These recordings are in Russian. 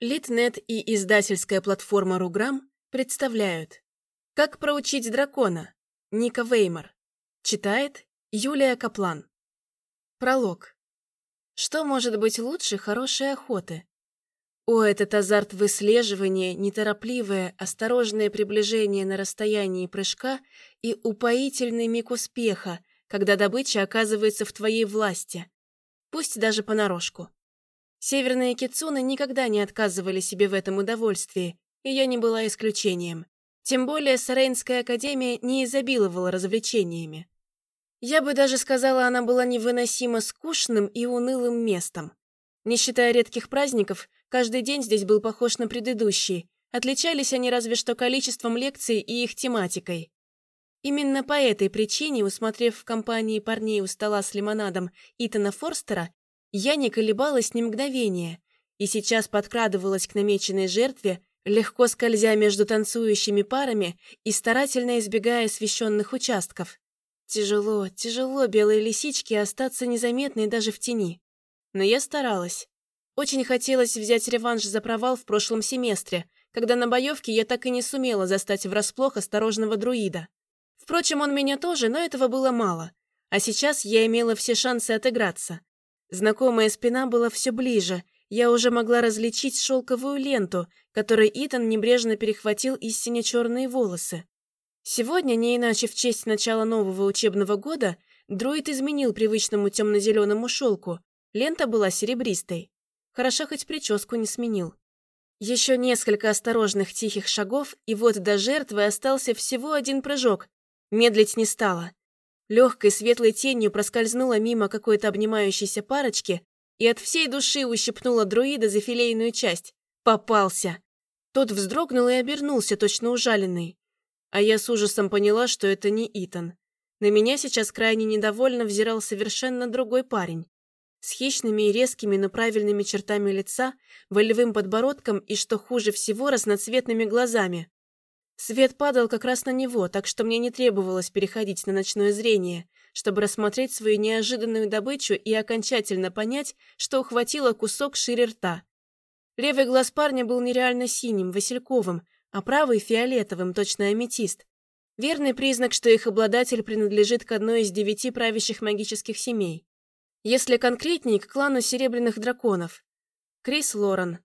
Литнет и издательская платформа Руграм представляют «Как проучить дракона» Ника Веймар. Читает Юлия Каплан. Пролог. Что может быть лучше хорошей охоты? О, этот азарт выслеживания, неторопливое, осторожное приближение на расстоянии прыжка и упоительный миг успеха, когда добыча оказывается в твоей власти. Пусть даже понарошку. Северные кицуны никогда не отказывали себе в этом удовольствии, и я не была исключением. Тем более Сарейнская академия не изобиловала развлечениями. Я бы даже сказала, она была невыносимо скучным и унылым местом. Не считая редких праздников, каждый день здесь был похож на предыдущий. Отличались они разве что количеством лекций и их тематикой. Именно по этой причине, усмотрев в компании парней у стола с лимонадом Итана Форстера, я не колебалась ни мгновения и сейчас подкрадывалась к намеченной жертве, легко скользя между танцующими парами и старательно избегая освещенных участков. Тяжело, тяжело белой лисичке остаться незаметной даже в тени. Но я старалась. Очень хотелось взять реванш за провал в прошлом семестре, когда на боевке я так и не сумела застать врасплох осторожного друида. Впрочем, он меня тоже, но этого было мало. А сейчас я имела все шансы отыграться. Знакомая спина была все ближе. Я уже могла различить шелковую ленту, которой Итан небрежно перехватил из сине-черные волосы. Сегодня, не иначе в честь начала нового учебного года, друид изменил привычному темно-зеленому шелку. Лента была серебристой. Хорошо хоть прическу не сменил. Еще несколько осторожных тихих шагов, и вот до жертвы остался всего один прыжок. Медлить не стало. Легкой светлой тенью проскользнула мимо какой-то обнимающейся парочки и от всей души ущипнула друида за филейную часть. Попался. Тот вздрогнул и обернулся, точно ужаленный. А я с ужасом поняла, что это не Итан. На меня сейчас крайне недовольно взирал совершенно другой парень. С хищными и резкими, но правильными чертами лица, волевым подбородком и, что хуже всего, разноцветными глазами. Свет падал как раз на него, так что мне не требовалось переходить на ночное зрение, чтобы рассмотреть свою неожиданную добычу и окончательно понять, что ухватило кусок шире рта. Левый глаз парня был нереально синим, васильковым, а правый – фиолетовым, точно аметист. Верный признак, что их обладатель принадлежит к одной из девяти правящих магических семей. Если конкретнее, к клану Серебряных Драконов. Крис Лорен.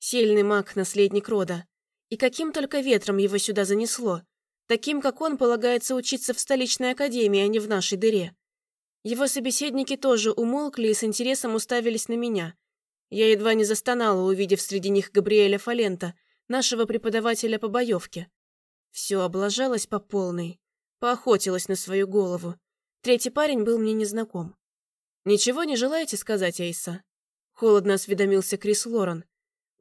Сильный маг, наследник рода. И каким только ветром его сюда занесло. Таким, как он, полагается учиться в столичной академии, а не в нашей дыре. Его собеседники тоже умолкли и с интересом уставились на меня. Я едва не застонала, увидев среди них Габриэля Фалента, нашего преподавателя по боевке. Все облажалось по полной. Поохотилась на свою голову. Третий парень был мне незнаком. «Ничего не желаете сказать, Эйса?» Холодно осведомился Крис Лорен.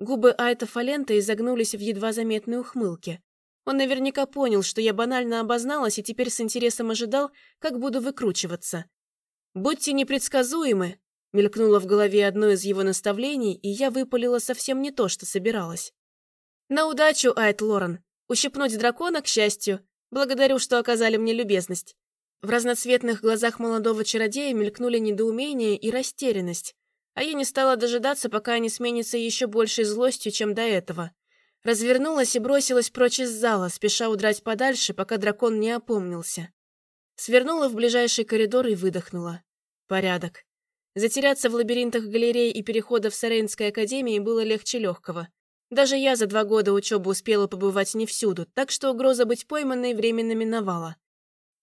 Губы Айта Фалента изогнулись в едва заметной ухмылке. Он наверняка понял, что я банально обозналась и теперь с интересом ожидал, как буду выкручиваться. «Будьте непредсказуемы», — мелькнуло в голове одно из его наставлений, и я выпалила совсем не то, что собиралась. «На удачу, Айт Лорен. Ущипнуть дракона, к счастью. Благодарю, что оказали мне любезность». В разноцветных глазах молодого чародея мелькнули недоумение и растерянность а я не стала дожидаться, пока они сменятся еще большей злостью, чем до этого. Развернулась и бросилась прочь из зала, спеша удрать подальше, пока дракон не опомнился. Свернула в ближайший коридор и выдохнула. Порядок. Затеряться в лабиринтах галерей и переходов Сарейнской академии было легче легкого. Даже я за два года учебы успела побывать не всюду, так что угроза быть пойманной временно миновала.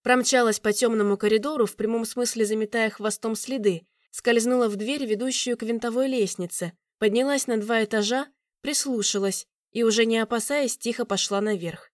Промчалась по темному коридору, в прямом смысле заметая хвостом следы, скользнула в дверь, ведущую к винтовой лестнице, поднялась на два этажа, прислушалась и, уже не опасаясь, тихо пошла наверх.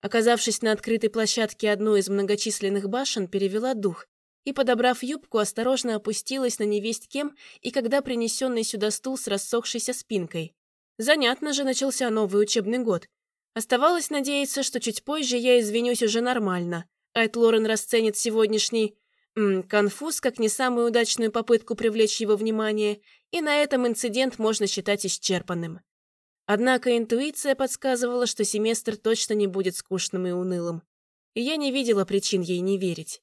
Оказавшись на открытой площадке одной из многочисленных башен, перевела дух и, подобрав юбку, осторожно опустилась на невесть кем и когда принесенный сюда стул с рассохшейся спинкой. Занятно же начался новый учебный год. Оставалось надеяться, что чуть позже я извинюсь уже нормально. Айт Лорен расценит сегодняшний конфуз как не самую удачную попытку привлечь его внимание, и на этом инцидент можно считать исчерпанным. Однако интуиция подсказывала, что семестр точно не будет скучным и унылым. И я не видела причин ей не верить.